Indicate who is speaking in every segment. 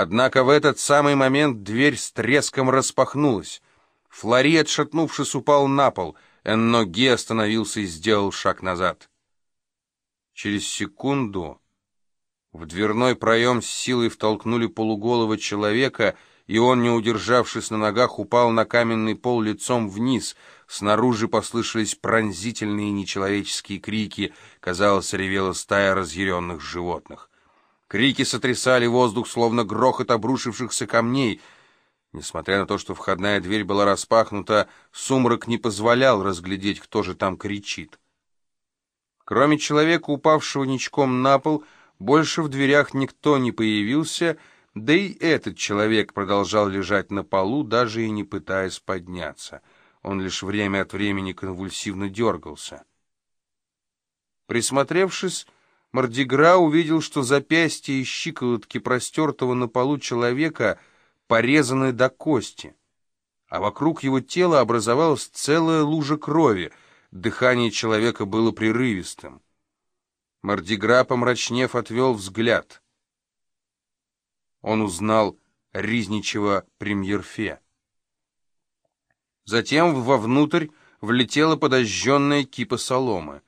Speaker 1: Однако в этот самый момент дверь с треском распахнулась. Флори, отшатнувшись, упал на пол. Энноги остановился и сделал шаг назад. Через секунду в дверной проем с силой втолкнули полуголого человека, и он, не удержавшись на ногах, упал на каменный пол лицом вниз. Снаружи послышались пронзительные нечеловеческие крики. Казалось, ревела стая разъяренных животных. Крики сотрясали воздух, словно грохот обрушившихся камней. Несмотря на то, что входная дверь была распахнута, сумрак не позволял разглядеть, кто же там кричит. Кроме человека, упавшего ничком на пол, больше в дверях никто не появился, да и этот человек продолжал лежать на полу, даже и не пытаясь подняться. Он лишь время от времени конвульсивно дергался. Присмотревшись, Мордигра увидел, что запястья и щиколотки простертого на полу человека порезаны до кости, а вокруг его тела образовалась целая лужа крови — Дыхание человека было прерывистым. Мордигра, помрачнев, отвел взгляд. Он узнал Ризничего премьерфе. Затем вовнутрь влетела подожженная кипа соломы.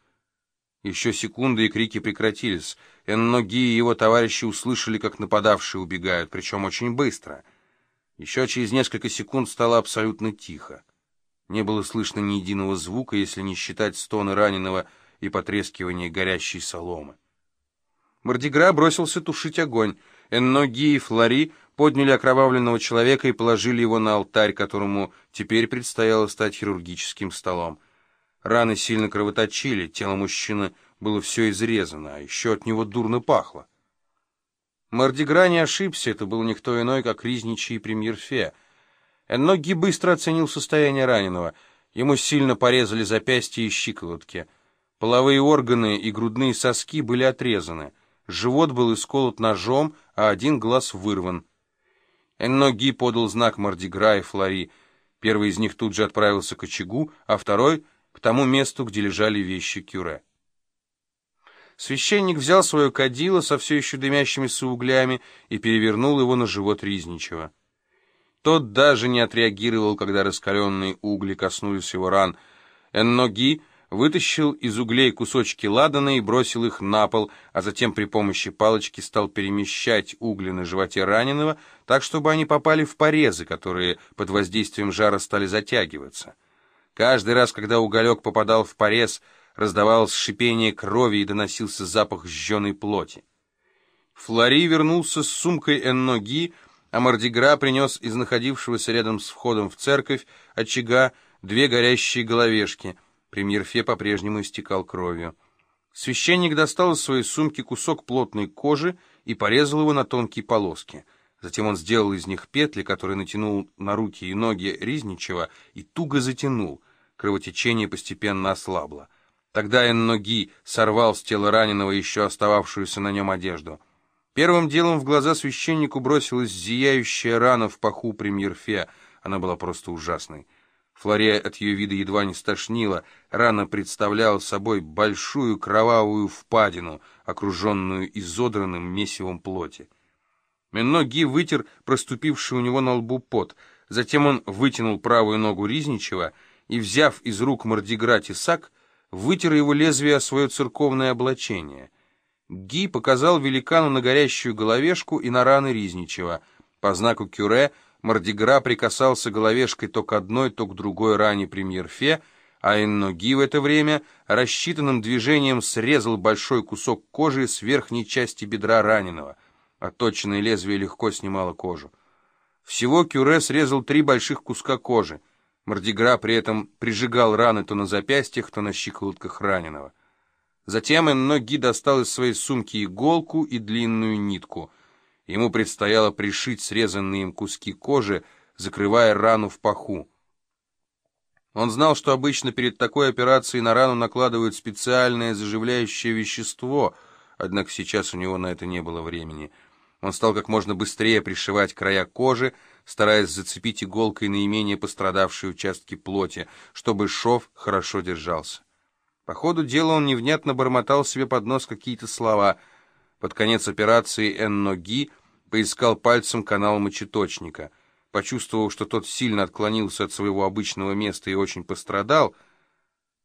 Speaker 1: Еще секунды, и крики прекратились. Энноги и его товарищи услышали, как нападавшие убегают, причем очень быстро. Еще через несколько секунд стало абсолютно тихо. Не было слышно ни единого звука, если не считать стоны раненого и потрескивания горящей соломы. Мордигра бросился тушить огонь. Энноги и Флори подняли окровавленного человека и положили его на алтарь, которому теперь предстояло стать хирургическим столом. Раны сильно кровоточили, тело мужчины было все изрезано, а еще от него дурно пахло. Мордигра не ошибся, это был никто иной, как Ризничий премьер-фе — Энноги быстро оценил состояние раненого. Ему сильно порезали запястья и щиколотки. Половые органы и грудные соски были отрезаны. Живот был исколот ножом, а один глаз вырван. Энноги подал знак Мордигра и Флори. Первый из них тут же отправился к очагу, а второй — к тому месту, где лежали вещи Кюре. Священник взял свое кадило со все еще дымящимися углями и перевернул его на живот Ризничева. Тот даже не отреагировал, когда раскаленные угли коснулись его ран. Энноги вытащил из углей кусочки ладана и бросил их на пол, а затем при помощи палочки стал перемещать угли на животе раненого, так, чтобы они попали в порезы, которые под воздействием жара стали затягиваться. Каждый раз, когда уголек попадал в порез, раздавалось шипение крови и доносился запах сжженной плоти. Флори вернулся с сумкой Энноги, а Мордигра принес из находившегося рядом с входом в церковь очага две горящие головешки. Премьер Фе по-прежнему истекал кровью. Священник достал из своей сумки кусок плотной кожи и порезал его на тонкие полоски. Затем он сделал из них петли, которые натянул на руки и ноги Ризничева, и туго затянул. Кровотечение постепенно ослабло. Тогда Энноги сорвал с тела раненого еще остававшуюся на нем одежду — Первым делом в глаза священнику бросилась зияющая рана в паху премьер-фе. Она была просто ужасной. Флория от ее вида едва не стошнила. Рана представляла собой большую кровавую впадину, окруженную изодранным месивом плоти. Менноги вытер проступивший у него на лбу пот. Затем он вытянул правую ногу Ризничева и, взяв из рук Мордигра тесак, вытер его лезвие о свое церковное облачение — Ги показал великану на горящую головешку и на раны Ризничева. По знаку Кюре Мордигра прикасался головешкой то к одной, то к другой ране премьер-фе, а Энноги в это время рассчитанным движением срезал большой кусок кожи с верхней части бедра раненого. Отточенное лезвие легко снимало кожу. Всего Кюре срезал три больших куска кожи. Мордигра при этом прижигал раны то на запястьях, то на щиколотках раненого. Затем Энноги достал из своей сумки иголку и длинную нитку. Ему предстояло пришить срезанные им куски кожи, закрывая рану в паху. Он знал, что обычно перед такой операцией на рану накладывают специальное заживляющее вещество, однако сейчас у него на это не было времени. Он стал как можно быстрее пришивать края кожи, стараясь зацепить иголкой наименее пострадавшие участки плоти, чтобы шов хорошо держался. По ходу дела он невнятно бормотал себе под нос какие-то слова. Под конец операции Энноги поискал пальцем канал мочеточника. Почувствовав, что тот сильно отклонился от своего обычного места и очень пострадал, —